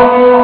Oh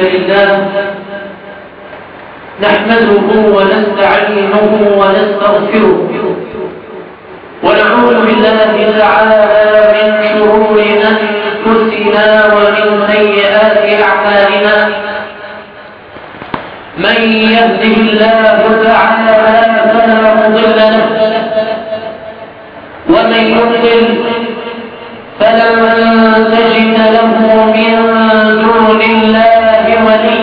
لله. نحمده ونستعينه ونستغفره. ونعوذ بالله تعالى من شرور أنفسنا ومن سيئات أعمالنا. من يهده الله تعالى فلا مضل له. ومن يضلل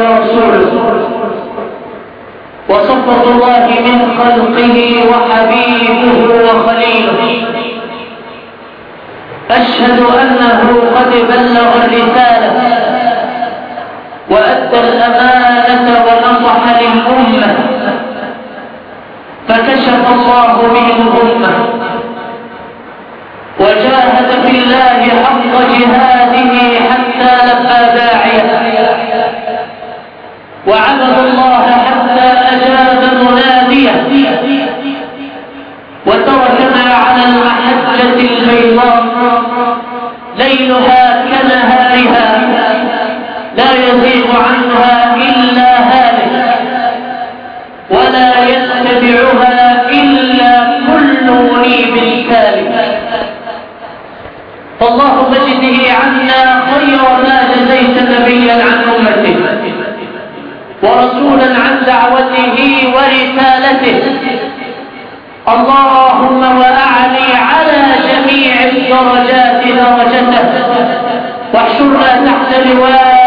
ورسوله وصفة الله. من خلقه وحبيبه وخليله. أشهد أنه قد بلغ الرسالة وأدى الأمانة ونصح للأمة. فكشف الله به الأمة. وجاهد في الله حق جهاده حتى لبى داعي وعبد الله حتى أجاب منادية. وتركنا على المحجة البيضاء. ليلها كنهارها. لا يزيغ عنها إلا هالك. ولا يتبعها إلا كل منيب كالك. فاللهم اجده عنا خير ما جزيت نبيا عن أمته. ورسولا عن دعوته ورسالته. اللهم وأعلي على جميع الدرجات درجته. واحشرنا تحت لوائه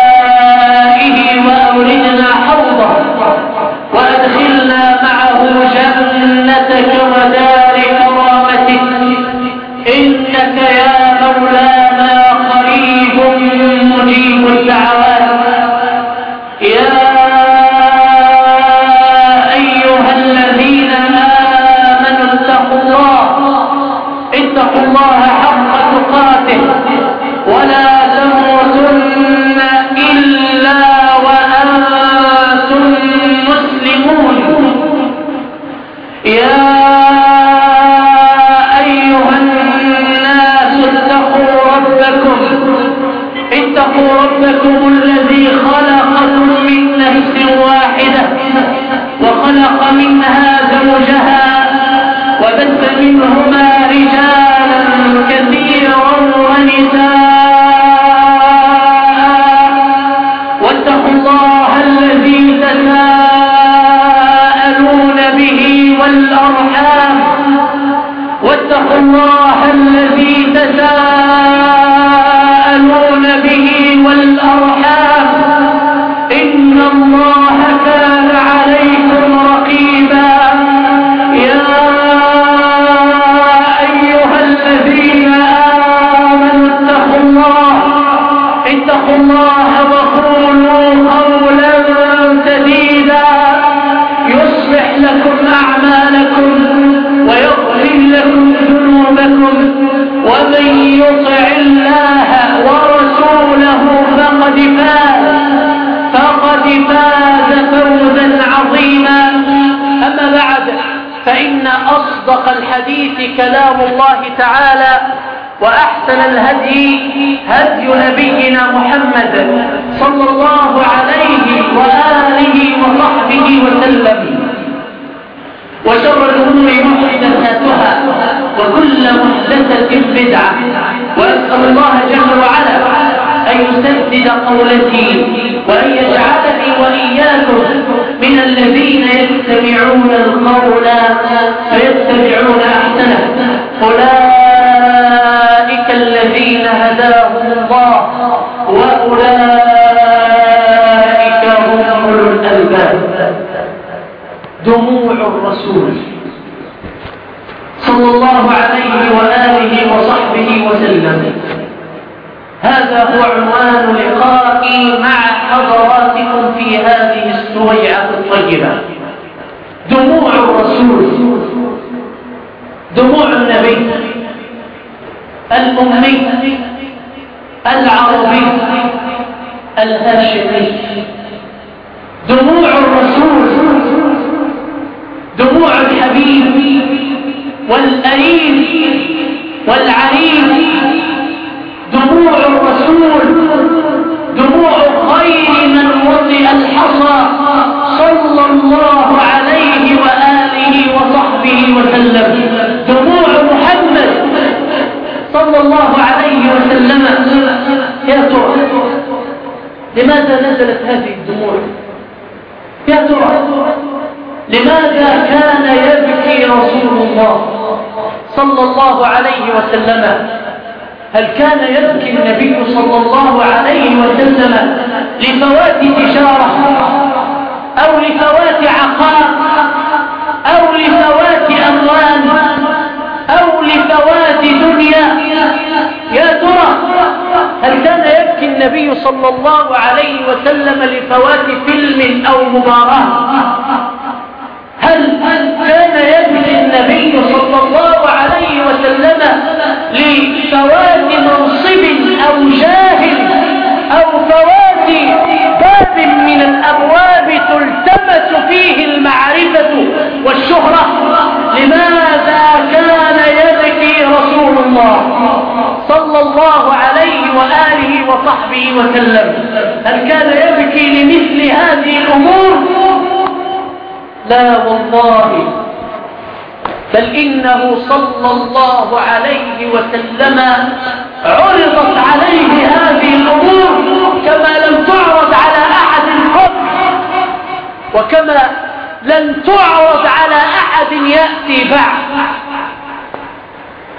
فإن أصدق الحديث كلام الله تعالى وأحسن الهدي هدي نبينا محمد صلى الله عليه وآله وصحبه وسلم. وشر الأمور محدثاتها وكل محدثة بدعة وأسأل الله جل وعلا أن يسدد قولتي وأن يجعلني وإياكم من الذين يستمعون القول فيتبعون أحسنه. أولئك الذين هداهم الله وأولئك هم أولو الألباب دموع الرسول صلى الله عليه وآله وصحبه وسلم. هذا هو عنوان لقائي مع حضراتكم في هذه السويعة الطيبة. دموع الرسول دموع النبي الأمي العربي الهاشمي. دموع الرسول دموع الحبيب والأليم والعريف دموع الرسول دموع خير من وطئ الحصى. صلى الله عليه وآله وصحبه وسلم. دموع محمد. صلى الله عليه وسلم. يا ترى لماذا نزلت هذه الدموع؟ يا ترى لماذا كان يبكي رسول الله؟ صلى الله عليه وسلم. هل كان يبكي النبي صلى الله عليه وسلم لفوات تجارة أو لفوات عقار أو لفوات أموال أو لفوات دنيا؟ يا ترى هل كان يبكي النبي صلى الله عليه وسلم لفوات فيلم أو مباراة؟ هل كان يبكي النبي صلى الله عليه وسلم لفوات منصب أو جاه أو فوات باب من الأبواب تلتمس فيه المعرفة والشهرة؟ لماذا كان يبكي رسول الله صلى الله عليه وآله وصحبه وسلم؟ هل كان يبكي لمثل هذه الأمور؟ لا والله بل إنه صلى الله عليه وسلم عرضت عليه هذه الأمور كما لم تعرض على أحد قبل وكما لن تعرض على أحد يأتي بعد.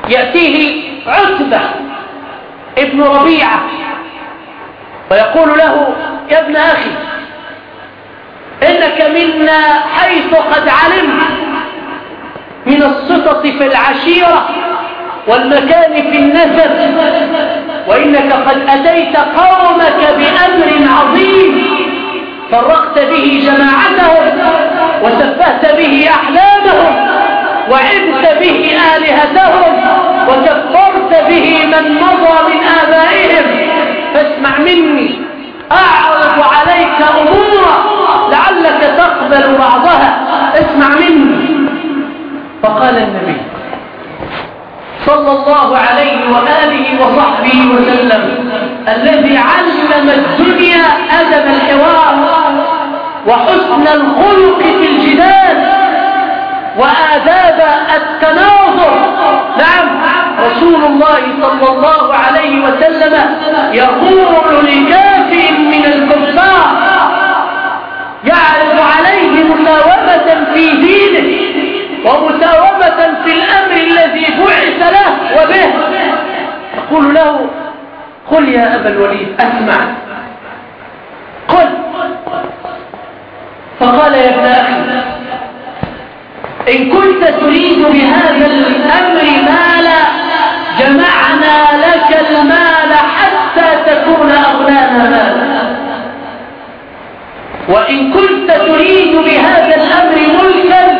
يأتيه عتبة ابن ربيعة ويقول له يا ابن أخي إنك منا حيث قد علمت من الصفة في العشيرة والمكان في النسب وإنك قد أتيت قومك بأمر عظيم فرقت به جماعتهم وسفهت به أحلامهم وعبت به آلهتهم وكفرت به من مضى من آبائهم. فاسمع مني. أعرض عليك أمورا لعلك تقبل بعضها. اسمع مني. فقال النبي صلى الله عليه وآله وصحبه وسلم الذي علم الدنيا أدب الحوار وحسن الخلق في الجدال وآداب التناظر. نعم رسول الله صلى الله عليه وسلم يقول لكافٍ الكفار يعرض عليه مساومة في دينه ومساومة في الأمر الذي بعث له وبه. تقول له قل يا أبا الوليد أسمع. قل. فقال يا ابن أخي إن كنت تريد بهذا الأمر مالا جمعنا لك المال حتى تكون أغنانا مالا. وإن كنت تريد بهذا الأمر ملكا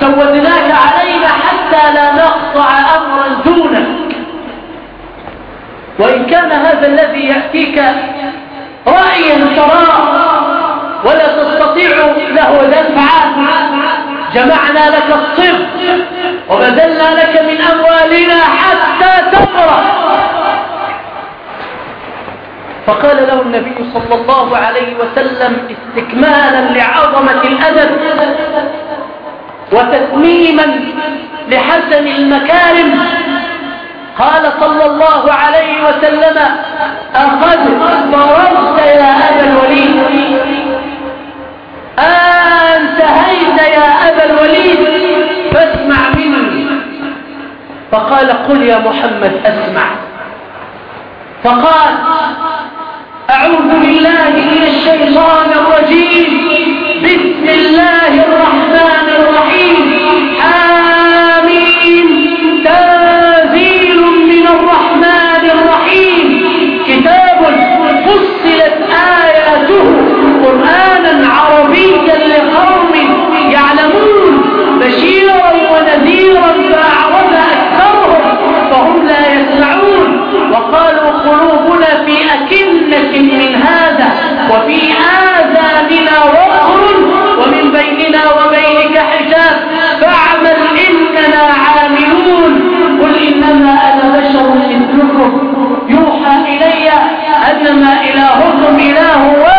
سودناك علينا حتى لا نقطع أمرا دونك. وإن كان هذا الذي يأتيك رأيا تراه ولا تستطيع له دفعا جمعنا لك الصب وبذلنا لك من أموالنا حتى تقرأ فقال له النبي صلى الله عليه وسلم استكمالا لعظمة الأدب وتتميما لحسن المكارم. قال صلى الله عليه وسلم أخذ ضربت يا أبا الوليد. أنتهيت يا أبا الوليد فاسمع مني. فقال قل يا محمد أسمع. بشيرا ونذيرا فأعرض أكثرهم فهم لا يسمعون. وقالوا قلوبنا في أكنة من هذا وفي آذاننا وقر ومن بيننا وبينك حجاب. فاعمل إننا عاملون. قل إنما أنا بشر مثلكم. يوحى إلي أنما إلهكم إله واحد.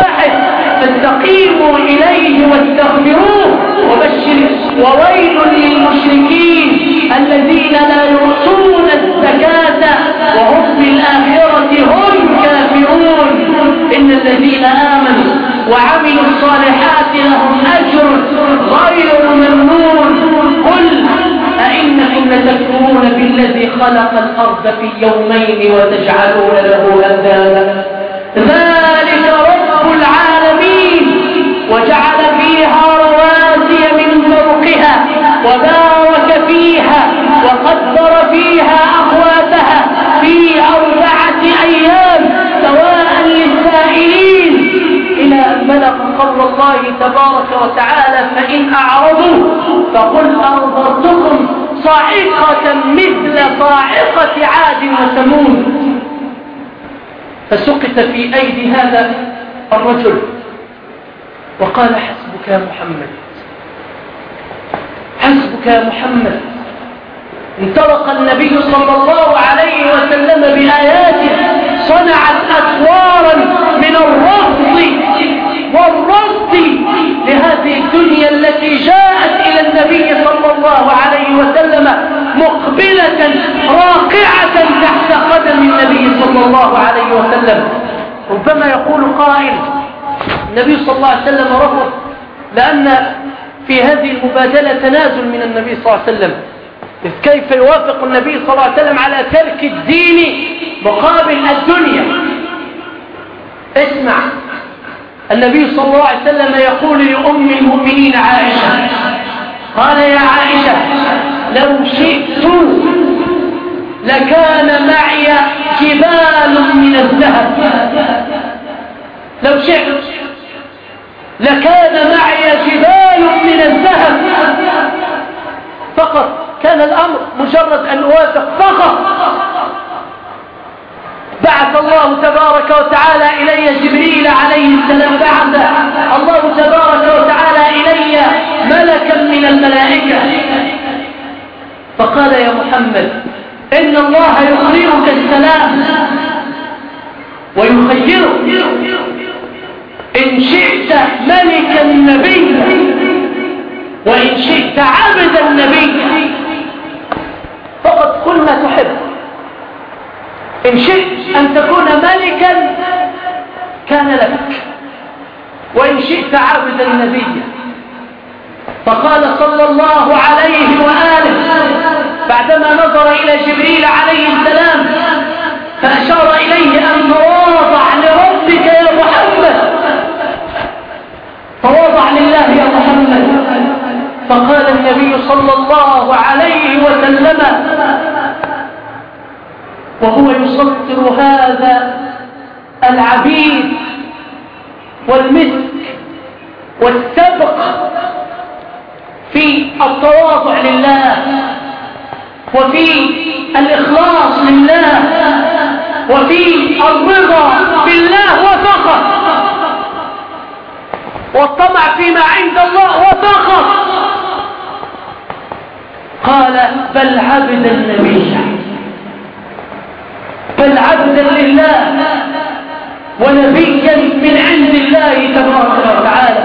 فاستقيموا إليه واستغفروه وبشر وويل للمشركين الذين لا يؤتون الزكاة وهم بالآخرة هم كافرون. إن الذين آمنوا وعملوا الصالحات لهم أجر غير ممنون. قل أئنكم لتكفرون بالذي خلق الأرض في يومين وتجعلون له أندادا؟ ذلك رب العالمين. وبارك فيها وقدر فيها أقواتها في أربعة أيام سواء للسائلين. إلى أن بلغ قول الله تبارك وتعالى فإن أعرضوا فقل أنظرتكم صاعقة مثل صاعقة عاد وثمود. فسقط في أيدي هذا الرجل وقال حسبك يا محمد. حسبك يا محمد. انطلق النبي صلى الله عليه وسلم بآياته صنعت أسوارا من الرفض والرفض لهذه الدنيا التي جاءت إلى النبي صلى الله عليه وسلم مقبلة راقعة تحت قدم النبي صلى الله عليه وسلم. ربما يقول قائل النبي صلى الله عليه وسلم رفض لأن في هذه المبادلة تنازل من النبي صلى الله عليه وسلم. إذ كيف يوافق النبي صلى الله عليه وسلم على ترك الدين مقابل الدنيا؟ اسمع. النبي صلى الله عليه وسلم يقول لأم المؤمنين عائشة قال يا عائشة لو شئت لكان معي جبال من الذهب. لو شئت لكان معي الذهب. فقط كان الأمر مجرد أن أوافق. فقط. بعث الله تبارك وتعالى إلي جبريل عليه السلام. بعث الله تبارك وتعالى إلي ملكا من الملائكة. فقال يا محمد إن الله يقرئك السلام ويخيرك. إن شئت ملك النبي وإن شئت عبد النبي. فقد قل ما تحب. إن شئت أن تكون ملكا كان لك. وإن شئت عبد النبي. فقال صلى الله عليه وآله بعدما نظر إلى جبريل عليه السلام فأشار إليه أن تواضع لربك يا محمد. تواضع لله يا فقال النبي صلى الله عليه وسلم وهو يسطر هذا العبيد والمسك والسبق في التواضع لله وفي الإخلاص لله وفي الرضا بالله وفقط والطمع فيما عند الله وفقط قال بل عبد النبي. بل عبدا لله ونبيا من عند الله تبارك وتعالى.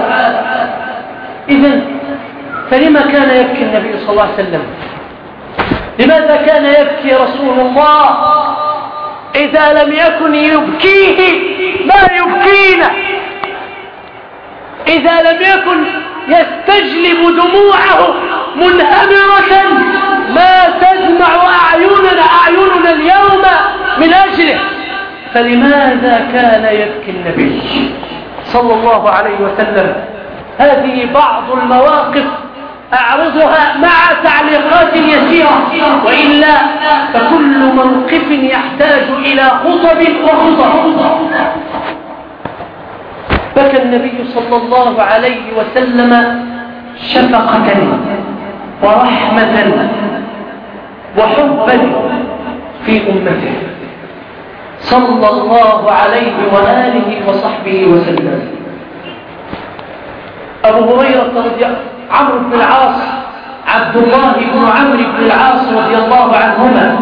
إذا فلما كان يبكي النبي صلى الله عليه وسلم؟ لماذا كان يبكي رسول الله إذا لم يكن يبكيه ما يبكينا؟ إذا لم يكن يستجلب دموعه منهمرة ما تدمع أعيننا أعيننا اليوم من أجله. فلماذا كان يبكي النبي صلى الله عليه وسلم؟ هذه بعض المواقف أعرضها مع تعليقات يسيرة. وإلا فكل موقف يحتاج إلى خطب وخطب. بكى النبي صلى الله عليه وسلم شفقة ورحمة وحبا في أمته. صلى الله عليه وآله وصحبه وسلم. أبو هريرة رضي عمرو بن العاص عبد الله بن عمرو بن العاص رضي الله عنهما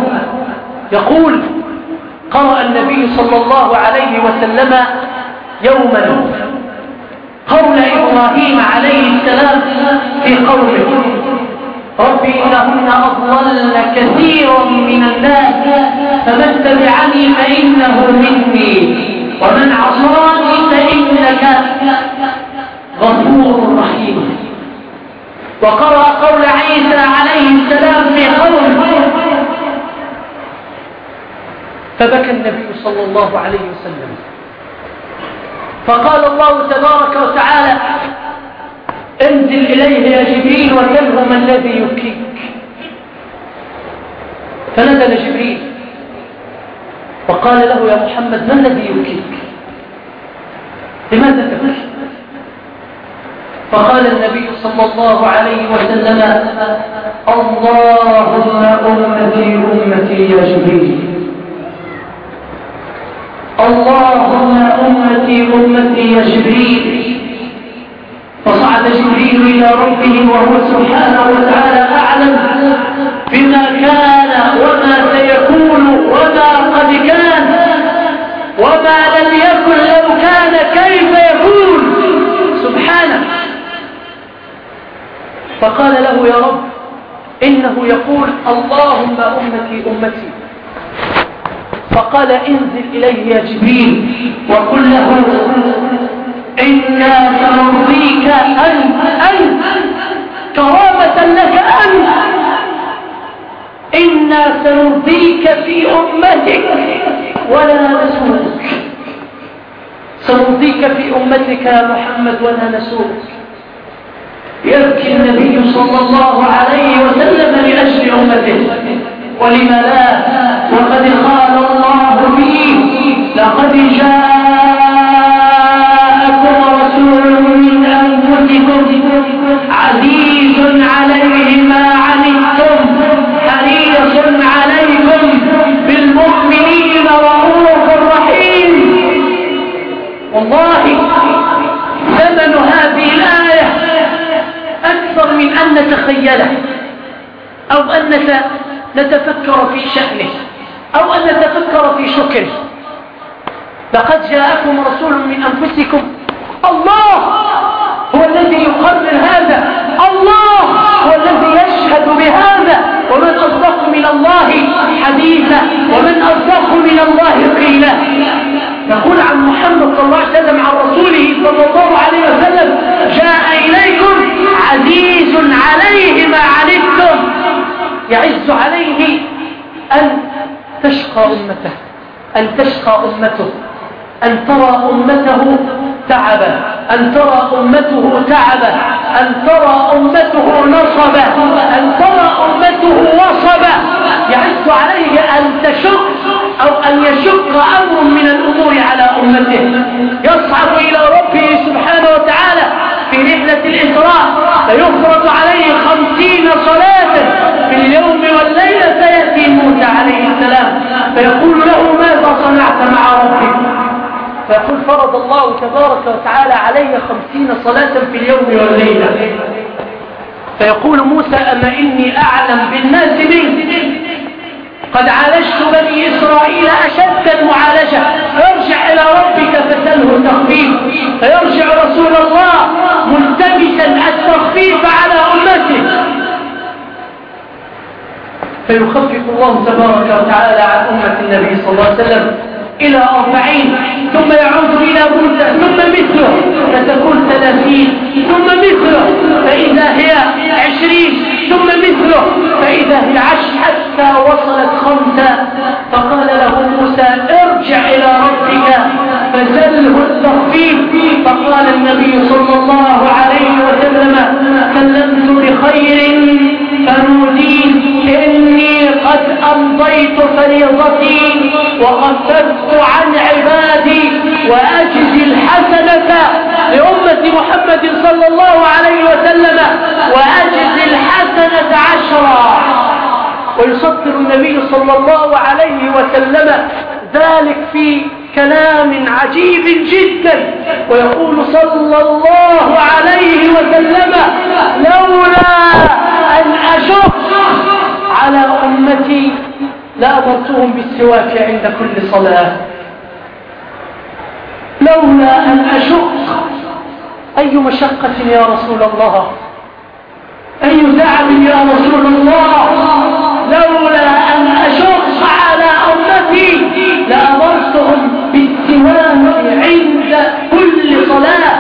يقول قرأ النبي صلى الله عليه وسلم يوما قول إبراهيم عليه السلام في قوله رب إنهن أضلل كثيرا من الناس فمن تبعني فإنه مني ومن عصاني فإنك غفور رحيم. وقرأ قول عيسى عليه السلام في قوله فبكى النبي صلى الله عليه وسلم فقال الله تبارك وتعالى انزل إليه يا جبريل وسله ما الذي يبكيك. فنزل جبريل. وقال له يا محمد ما الذي يبكيك؟ لماذا تبكي؟ فقال النبي صلى الله عليه وسلم اللهم أمتي أمتي يا جبريل. اللهم أمتي أمتي يا جبريل. فصعد جبريل إلى ربه وهو سبحانه وتعالى أعلم بما كان وما سيكون وما قد كان وما لم يكن لو كان كيف يكون. سبحانه. فقال له يا رب إنه يقول اللهم أمتي أمتي. فقال انزل إليه يا جبريل وقل له إنا سنرضيك أنت أنت كرامة لك أنت إنا سنرضيك في أمتك ولا نسوك سنرضيك في أمتك يا محمد ولا نسوك يبكي النبي صلى الله عليه وسلم لأجل أمته. ولم لا وقد قال الله فيه لقد جاءكم رسول من أنفسكم عزيز عليه ما حريص عليكم بالمؤمنين رحيم. والله ثمن هذه الآية أكثر من أن نتخيله أو أن نتفكر في شأنه. أو أن نتفكر في شكره لقد جاءكم رسول من أنفسكم. الله هو الذي يقرر هذا. الله هو الذي يشهد بهذا. ومن أصدق من الله حديثا. ومن أصدق من الله قيلا. نقول عن محمد صلى الله عليه وسلم عن رسوله صلى الله عليه وسلم جاء إليكم عزيز يعز عليه أن تشقى أمته أن تشقى أمته أن ترى أمته تعبا أن ترى أمته تعبا أن ترى أمته نصبا أن ترى أمته وصبا. يعز عليه أن تشق أو أن يشق أمر من الأمور على أمته. يصعد إلى ربه سبحانه وتعالى في رحلة الإسراء فيفرض عليه خمسين صلاة في اليوم والليلة فيأتي موسى عليه السلام. فيقول له ماذا صنعت مع ربك؟ فيقول فرض الله تبارك وتعالى علي خمسين صلاة في اليوم والليلة. فيقول موسى أما إني أعلم بالناس منك. قد عالجت بني إسرائيل أشد المعالجة. أرجع إلى ربك فسله فيخفف الله تبارك وتعالى عن أمة النبي صلى الله عليه وسلم إلى أربعين ثم يعود إلى موسى ثم مثله فتكون ثلاثين ثم مثله فإذا هي عشرين ثم مثله فإذا هي عشر حتى وصلت خمسة. فقال له موسى ارجع إلى ربك فزله التخفيف. فقال النبي صلى الله عليه وسلم سلمت بخير فنودين إني قد أمضيت فريضتي وخففت عن عبادي وأجزي الحسنة لأمة محمد صلى الله عليه وسلم وأجزي الحسنة عشرا. ويصدر النبي صلى الله عليه وسلم ذلك في كلام عجيب جدا. ويقول صلى الله عليه وسلم لولا أن أشق على أمتي لأمرتهم بالسواك عند كل صلاة. لولا أن أشق أي مشقة يا رسول الله أي تعب يا رسول الله. لولا أن أشق على أمتي لأمرتهم بالسواك عند كل صلاة.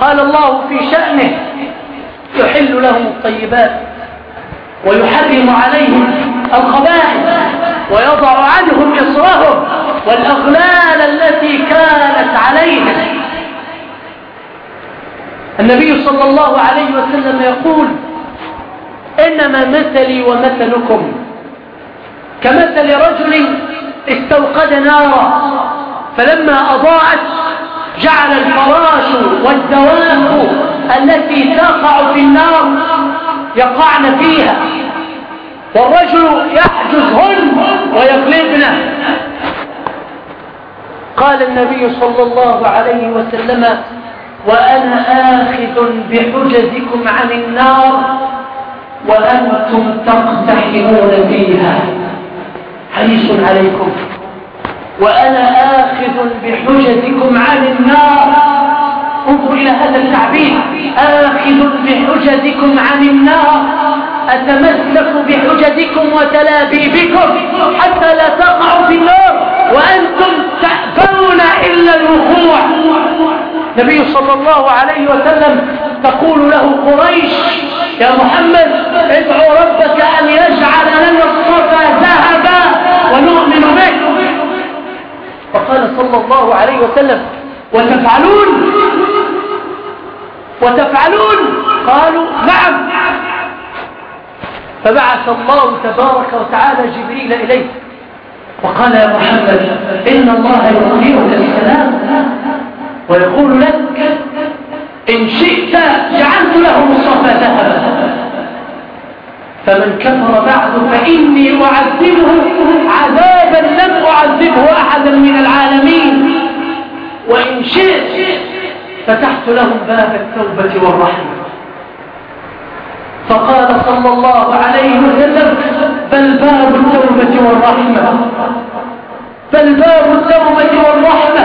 قال الله في شأنه يحل لهم الطيبات. ويحرم عليهم الخبائث ويضع عنهم إصرهم والأغلال التي كانت عليهم. النبي صلى الله عليه وسلم يقول إنما مثلي ومثلكم. كمثل رجل استوقد نارا فلما أضاعت جعل الفراش والدواب التي تقع في النار يقعن فيها. والرجل يحجزهن ويغلبن قال النبي صلى الله عليه وسلم وأنا آخذ بحجزكم عن النار وأنتم تقتحمون فيها. حريص عليكم. وأنا آخذ بحجزكم عن النار انظر إلى هذا التعبير. آخذ بحجزكم عن النار. أتمسك بحجزكم وتلابيبكم حتى لا تقعوا في النار وأنتم تأبون إلا الوقوع. النبي صلى الله عليه وسلم تقول له قريش يا محمد ادعو ربك أن يجعل لنا الصفا ذهبا ونؤمن به. فقال صلى الله عليه وسلم وتفعلون؟ وتفعلون؟ قالوا نعم. فبعث الله تبارك وتعالى جبريل إليه وقال يا محمد إن الله يقرئك السلام ويقول لك إن شئت جعلت له مصطفى ذهبا. فمن كفر بعد فإني أعذبه عذابا لم أعذبه أحدا من العالمين. وإن شئت فتحت لهم باب التوبة والرحمة. فقال صلى الله عليه وسلم بل باب التوبة والرحمة. بل باب التوبة والرحمة.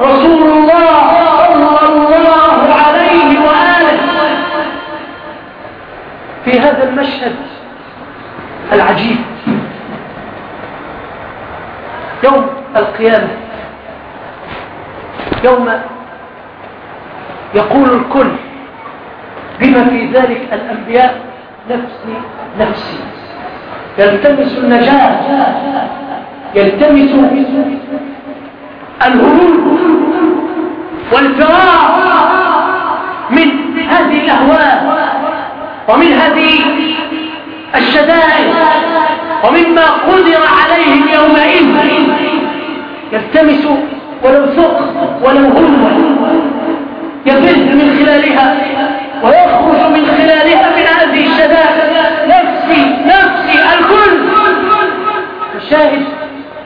رسول الله صلى الله عليه وآله. في هذا المشهد العجيب يوم القيامة يوم يقول الكل بما في ذلك الأنبياء نفسي نفسي. يلتمس النجاة يلتمس الهروب والفرار من هذه الأهواء ومن هذه الشدائد ومما قدر عليه يومئذ يلتمس ولو ثق ولو هم. يفز من خلالها ويخرج من خلالها من هذه الشدائد نفسي نفسي الكل. الشاهد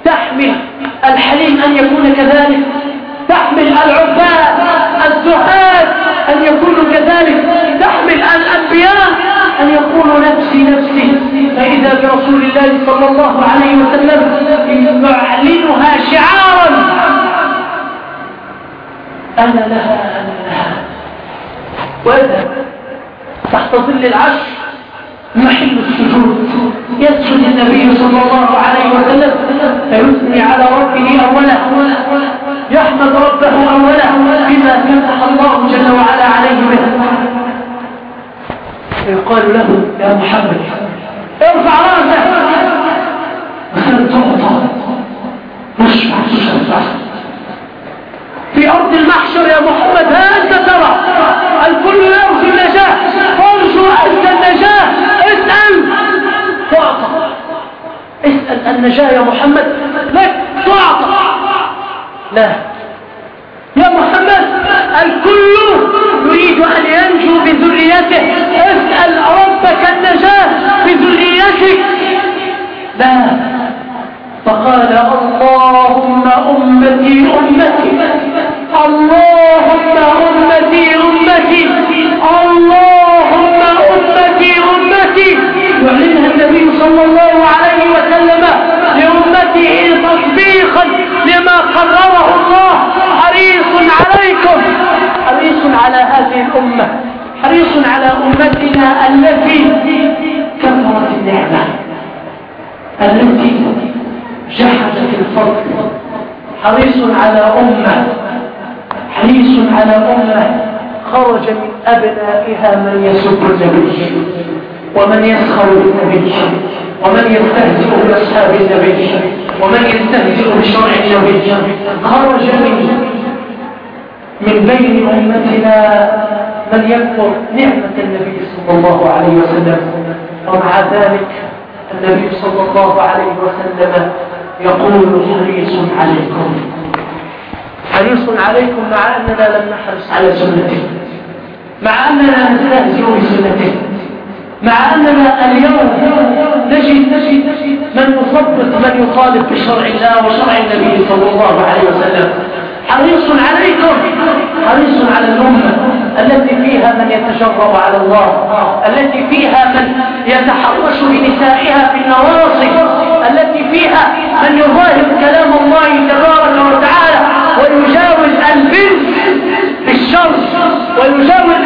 تحمل الحليم أن يكون كذلك. تحمل العباد الزهاد أن يكونوا كذلك. تحمل الأنبياء أن يقولوا نفسي نفسي. فإذا برسول الله صلى الله عليه وسلم يعلنها شعارا أنا لها أنا لها. وإذا تحت ظل العرش محل السجود. يسجد النبي صلى الله عليه وسلم. فيثني على ربه أولا. يحمد ربه أولا بما فتح الله جل وعلا عليه به. فيقال له يا محمد ارفع رأسك. وسن تعطى مشفع تشفع في أرض المحشر يا محمد ها أنت ترى. الكل يرجو النجاة. ارجو أنت النجاة. اسأل. تعطى. اسأل النجاة يا محمد. لك تعطى. لا. أبنائها من يسب النبي ومن يسخر بالنبي ومن يستهزئ بأصحاب النبي ومن يستهزئ بشرع النبي خرج من من بين أمتنا من يكفر نعمة النبي صلى الله عليه وسلم. ومع ذلك النبي صلى الله عليه وسلم يقول حريص عليكم. حريص عليكم مع أننا لم نحرص على سنته. مع أننا نستهزئ بسنته مع أننا اليوم نجد من يصدق من يخالف بشرع الله وشرع النبي صلى الله عليه وسلم. حريص عليكم. حريص على الأمة التي فيها من يتجرأ على الله التي فيها من يتحرش بنسائها في النواصي التي فيها من يظاهر كلام الله تبارك وتعالى ويجاوز البنت بالشر ويجاوز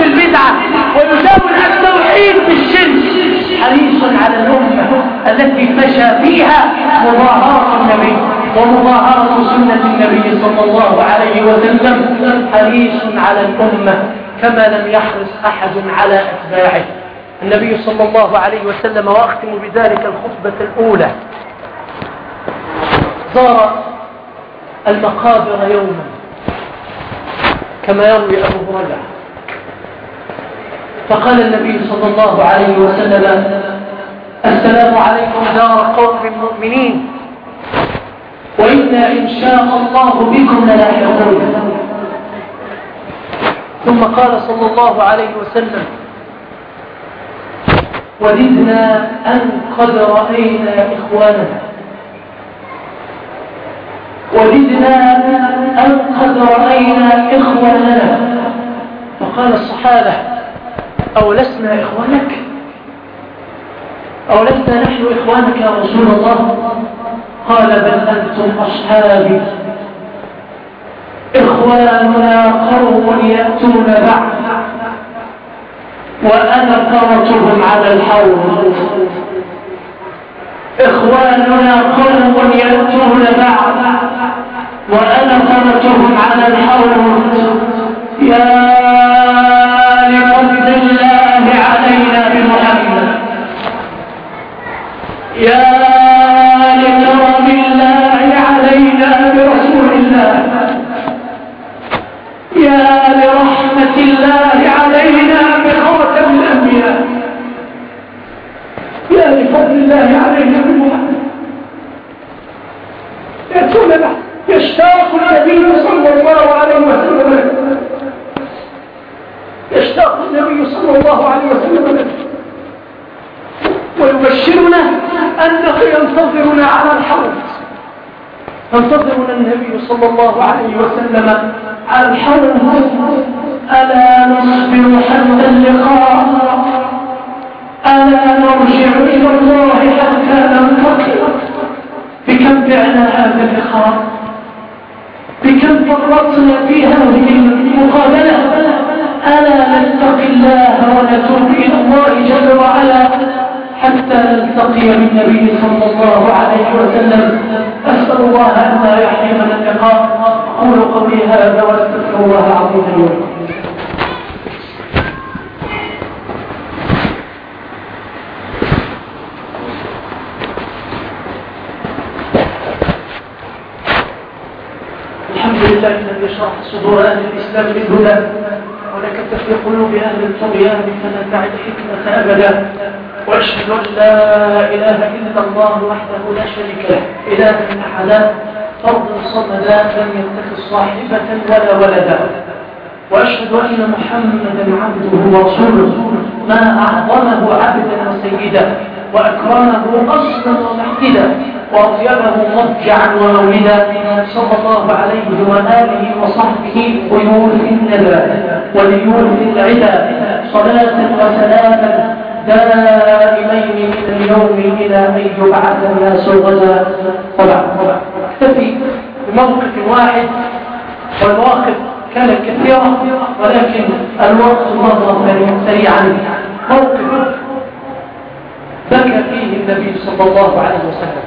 السنة بالبدعة ويجاوز التوحيد بالشرك حريص على الأمة التي مشى فيها مظاهرة النبي ومظاهرة سنة النبي صلى الله عليه وسلم. حريص على الأمة كما لم يحرص أحد على أتباعه. النبي صلى الله عليه وسلم وأختم بذلك الخطبة الأولى. زار المقابر يوما كما يروي أبو هريرة. فقال النبي صلى الله عليه وسلم السلام عليكم دار قوم مؤمنين وإنا إن شاء الله بكم للاحقون. ثم قال صلى الله عليه وسلم وددنا أن قد رأينا إخواننا وددنا أن قد رأينا إخواننا. فقال الصحابة أو لسنا إخوانك؟ أو لسنا نحن إخوانك يا رسول الله؟ قال بل أنتم أصحابي إخواننا قوم يأتون بعد. وأنا تركهم على الحوض. إخواننا قوم يأتون بعد. وأنا تركهم على الحوض. يا الحمد لله علينا بمحمد. يا لكرم الله علينا برسول الله. يا لرحمة الله علينا بخاتم الأنبياء. يا لفضل الله علينا بمحمد. يا سنة يشتاق نبينا صلى الله عليه وسلم. يشتاق النبي صلى الله عليه وسلم ويبشرنا أنه ينتظرنا على الحوض ينتظرنا النبي صلى الله عليه وسلم على الحوض ألا نصبر حتى اللقاء؟ ألا نرجع إلى الله حتى نلتقي بكم بعنا هذا اللقاء؟ بكم فرطنا في هذه المقابلة؟ ألا نتقي الله ونتوب إلى الله جل وعلا حتى نلتقي بالنبي صلى الله عليه وسلم. أسأل الله أن لا يحرمنا اللقاء أقول قولي هذا وأستغفر الله العظيم لي الحمد لله الذي شرح صدور أهل الإسلام بالهدى. ولكت في قلوب أهل الطغيان فلا تعد حكمة أبدا. وأشهد أن لا إله إلا الله وحده لا شريك له إله أحدا فرد صمدا لم يتخذ صاحبة ولا ولدا. وأشهد أن محمدا عبده ورسوله ما أعظمه عبدا وسيدا وأكرمه أصلا ومحتدا وأطيبه مضجعا ومولدا صلى الله عليه وآله وصحبه ويوم الندى وليوم العدا صلاة وسلاما دائمين من اليوم إلى أن يبعث الناس غدا. طبعا اكتفي بموقف واحد والمواقف كانت كثيرة ولكن الوقت مضى سريعا. موقف بكى فيه النبي صلى الله عليه وسلم.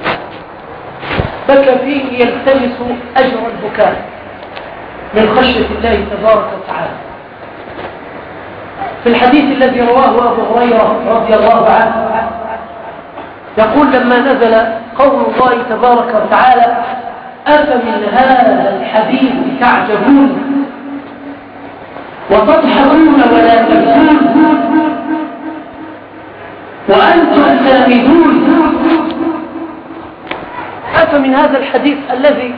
بكى فيه يلتمس أجر البكاء من خشية الله تبارك وتعالى. في الحديث الذي رواه أبو هريرة رضي الله عنه يقول لما نزل قول الله تبارك وتعالى أفمن هذا الحديث تعجبون؟ وتضحكون ولا تبكون؟ وأنتم سامدون؟ أفمن هذا الحديث الذي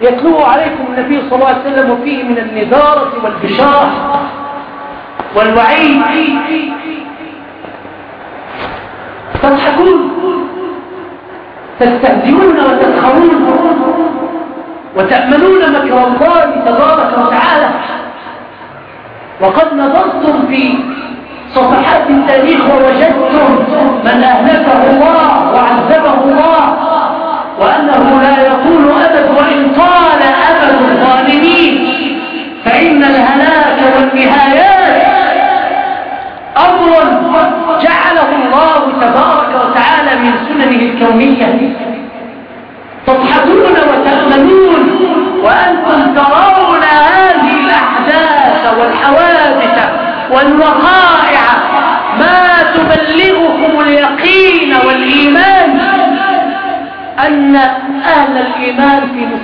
يتلوه عليكم النبي صلى الله عليه وسلم وفيه من النذارة والبشارة والوعيد؟ تضحكون تستهزئون وتسخرون وتأمنون مكر الله تبارك وتعالى. وقد نظرتم في صفحات التاريخ ووجدتم من أهلكه الله وعذبه الله. وأنه لا يكون أبد وإن طال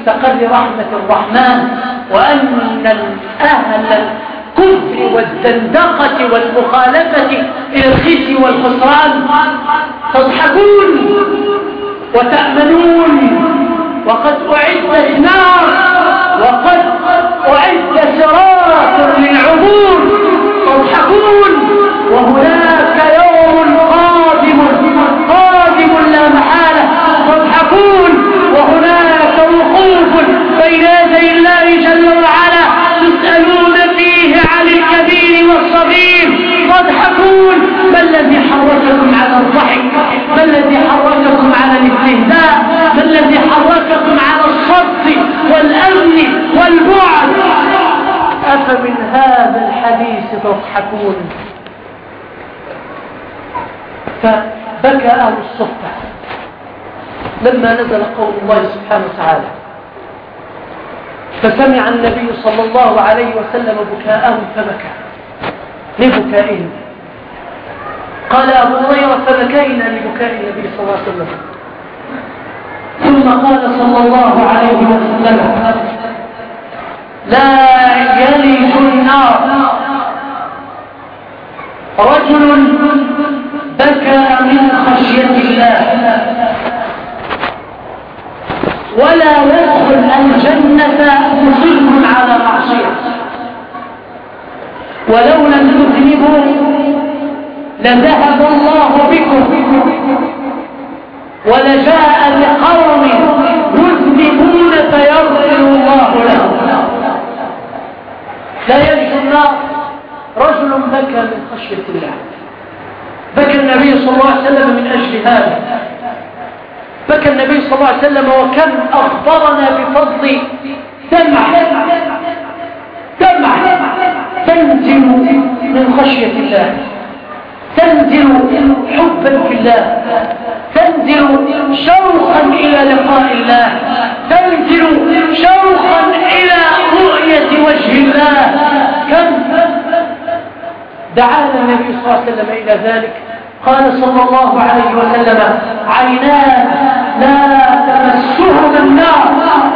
مستقر رحمة الرحمن وأن أهل الكفر والزندقة والمخالفة إلى الخزي والخسران تضحكون وتأمنون. وقد أعدت نار وقد أعد صراط للعبور تضحكون. وهناك يوم قادم قادم لا محالة تضحكون. يدي الله جل وعلا تسألون فيه عن الكبير والصغير. تضحكون ما الذي حرككم على الضحك؟ ما الذي حرككم على الاستهزاء؟ ما الذي حرككم على الصد والأمن والبعد؟ أفمن هذا الحديث تضحكون؟ فبكى أهل الصفة لما نزل قول الله سبحانه وتعالى فسمع النبي صلى الله عليه وسلم بكاءهم فبكى. لبكائهم قال أبو هريرة فبكينا لبكاء النبي صلى الله عليه وسلم. ثم قال صلى الله عليه وسلم لا يلج النار. رجل بكى من خشية الله. ولا يدخل الجنة مصر على معصية. ولو لم تذنبوا لذهب الله بكم. ولجاء بقوم يذنبون فيغفر الله لهم. لا يجد النار رجل بكى من خشية الله. بكى النبي صلى الله عليه وسلم من أجل هذا. بكى النبي صلى الله عليه وسلم وكم أخبرنا بفضل دمع دمع تنزل من خشية الله تنزل حبا في الله تنزل شوقا إلى لقاء الله تنزل شوقا إلى رؤية وجه الله. كم؟ دعانا النبي صلى الله عليه وسلم إلى ذلك. قال صلى الله عليه وسلم عينان. لا تمسهما النار.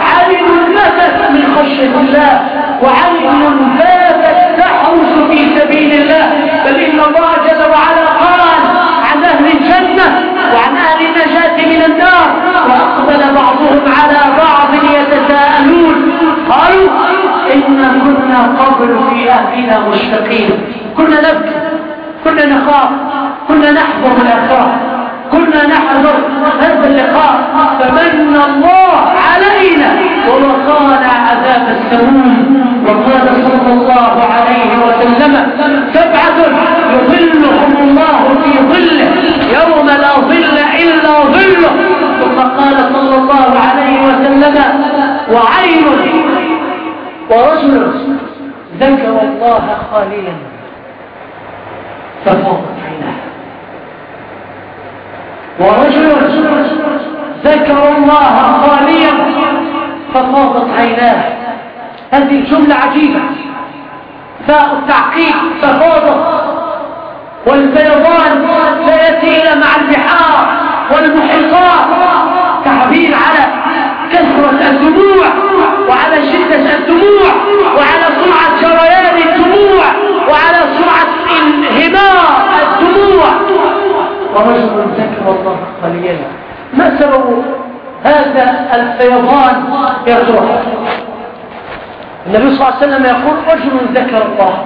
عين نفس من خشية الله وعين باتت تحرس في سبيل الله. بل إن الله جل وعلا قال عن أهل الجنة وعن أهل النجاة من النار وأقبل بعضهم على بعض يتساءلون قالوا إن كنا قبل في أهلنا مشتقين كنا نبكي كنا نخاف كنا نحضر الآخرة كنا نحضر هذا اللقاء فمن الله علينا. ووقانا عذاب السموم. وقال صلى الله عليه وسلم سبعة يظلهم الله في ظله يوم لا ظل إلا ظله. ثم قال صلى الله عليه وسلم وعين ورجل ذكر الله خاليا ففاضت عيناه. ورجل ذكر الله خاليا ففاضت عيناه. هذه الجملة عجيبة. فاء التعقيب ففاضت. والفيضان سيأتي إلى مع البحار والمحيطات. ما سبب هذا الفيضان يا ترى النبي صلى الله عليه وسلم يقول رجل ذكر الله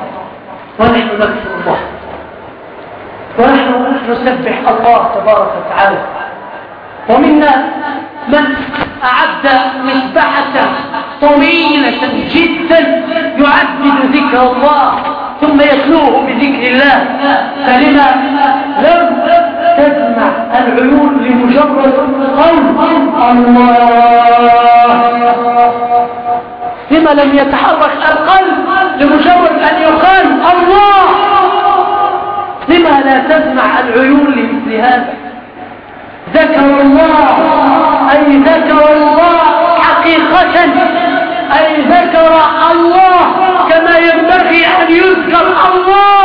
ونحن نذكر الله ونحن نسبح الله تبارك وتعالى. ومنا من أعد مسبحة طويلة جدا يعدد ذكر الله ثم يتلوه بذكر الله. فلما لم تجمع العيون لمجرد قول الله. لما لم يتحرك القلب لمجرد أن يقال الله. لما لا تسمع العيون لمثل هذا ذكر الله. أي ذكر الله حقيقة. أي ذكر الله كما ينبغي أن يذكر الله.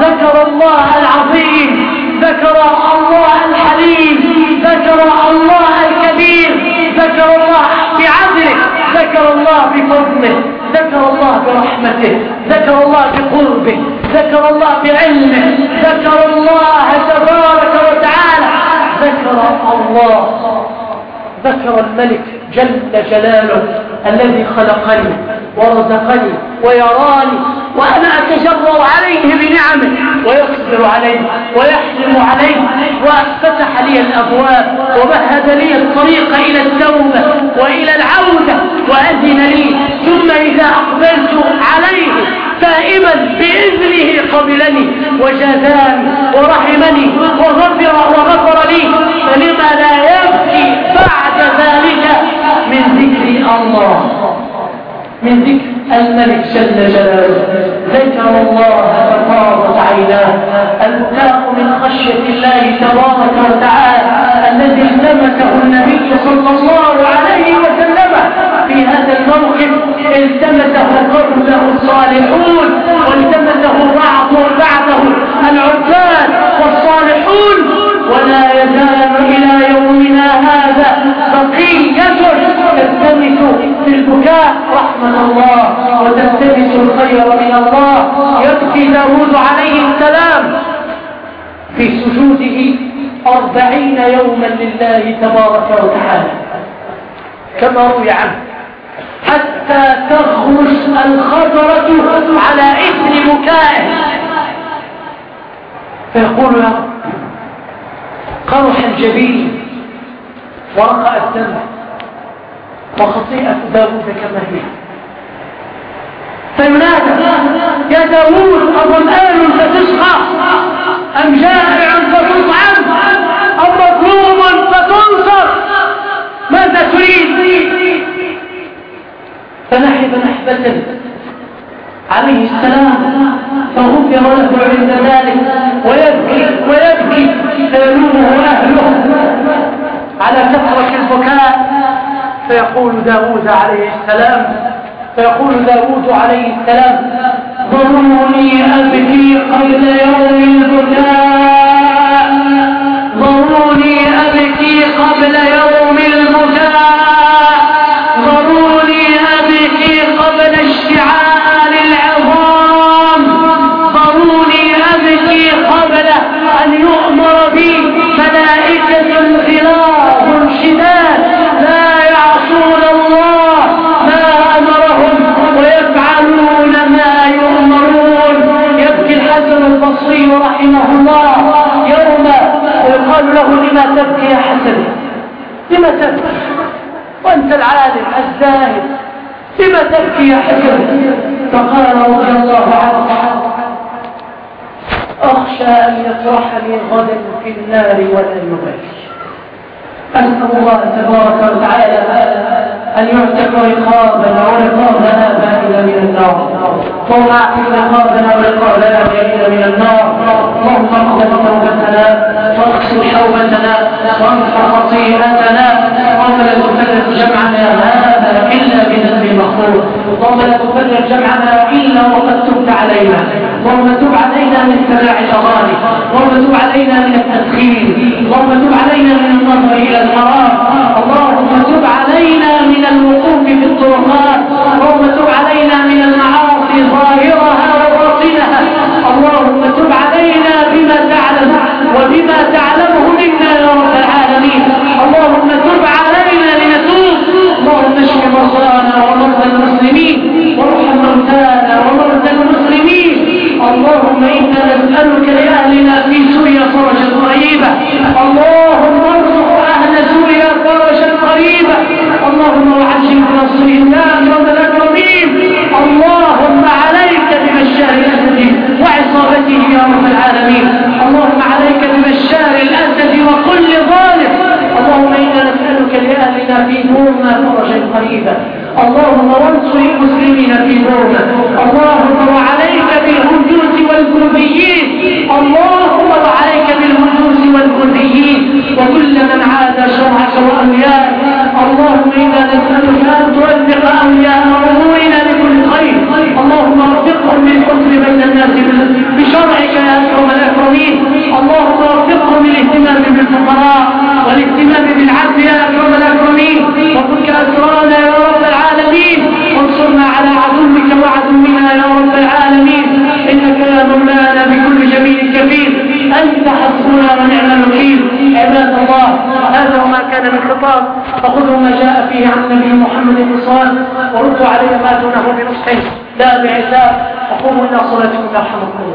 ذكر الله العظيم. ذكر الله الحليم ذكر الله الكبير ذكر الله بعدله ذكر الله بفضله ذكر الله برحمته ذكر الله بقربه ذكر الله بعلمه ذكر الله تبارك وتعالى ذكر الله ذكر الملك جل جلاله الذي خلقني ورزقني ويراني وأنا أتجرأ عليه بنعمه. ويصبر عليه ويحلم عليه وفتح لي الأبواب ومهد لي الطريق إلى التوبة وإلى العودة وأذن لي. ثم إذا أقبلت عليه تائبا بإذنه قبلني وجازاني ورحمني وغفر وغفر لي. فلما لا يبكي بعد ذلك من ذكر الله. من ذكر الملك جل جلاله. ذكر الله ففاضت عيناه البكاء من خشية الله تبارك وتعالى الذي التمسه النبي صلى الله عليه وسلم. في هذا الموقف التمسه قبله الصالحون والتمسه بعض بعده العباد والصالحون. ولا يزال إلى يومنا هذا بقية رحمة الله وتلتمس الخير من الله. يبكي داود عليه السلام في سجوده أربعين يوما لله تبارك وتعالى. كما روي عنه. حتى تخرج الخضرة على إثر بكائه. فيقول قرح الجبين ورقع الدم. وخطيئة داود كما هي. فينادى يا داود أظمآن فتسقى أم جائع فتطعم أم مظلوم فتنصر ماذا تريد؟ فنحب نحبة عليه السلام فغفر له عند ذلك ويبكي ويبكي فيلومه أهله على كثرة البكاء. فيقول داود عليه السلام فيقول داود عليه السلام ضروني أبكي قبل يوم البكاء ضروني أبكي قبل يوم البكاء ضروني أبكي قبل اشتعال العظام ضروني أبكي قبل أن يؤمر بي ملائكة البصري رحمه الله يوم ويقال له لما تبكي يا حسن؟ لما تبكي؟ وأنت العالم الزاهد. لما تبكي يا حسن؟ فقال رضي الله عنه. أخشى أن يطرحني غدا في النار ولا يبكي أسأل الله تبارك وتعالى أن يعتق رقابنا ورقاب آبائنا من النار. اللهم أعتق رقابنا ورقاب آبائنا من النار. اللهم اقبل توبتنا واغسل حوبتنا وامحى خطيئتنا اللهم لا تفرق جمعنا. هذا إلا بذنب مغفور اللهم لا تفرق جمعنا إلا وقد تبت علينا. اللهم تب علينا من اتباع الأغاني اللهم تب علينا من التدخين اللهم تب علينا من النظر إلى الحرام اللهم تب علينا من الوقوف في الطرقات اللهم تب علينا من المعاصي ظاهرها وباطنها. اللهم تب علينا بما تعلم وبما تعلمه ومرضى المسلمين وارحم موتانا ومرضى المسلمين. اللهم إنا نسألك لأهلنا في سوريا فرجا قريبا اللهم ارزق أهل سوريا فرجا قريبا اللهم وعجل بنصر الله رب الاكرمين اللهم عليك ببشار الأسد وعصابته يا رب العالمين. اللهم عليك ببشار الأسد وكل ظالم. اللهم إنا نسألك لأهلنا في بورما فرجا قريبا اللهم وانصر المسلمين في بورما اللهم وعليك بالهجوس والكرديين اللهم وعليك بالهجوس والكرديين وكل من عاد شرعك واوليائك اللهم إنا نسألك أن توفق أولياء امورنا لكل خير. اللهم وفقهم للحكم بين الناس بشرعك يا أكرم الأكرمين. اللهم وفقهم للاهتمام بالفقراء والاهتمام بالعدل يا أكرم الأكرمين. وفك اسرارنا يا رب العالمين. وانصرنا على عدوك وعدونا يا رب العالمين. إنك يا مولانا بكل جميل كبير. أنت حسبنا ونعم الوكيل. عباد الله هذا وما كان من خطاب. فخذوا ما جاء فيه عن النبي محمد صلى وردوا عليه ما دونه بنصحه. لا بعتاب وقوموا إلى صلاتكم يرحمكم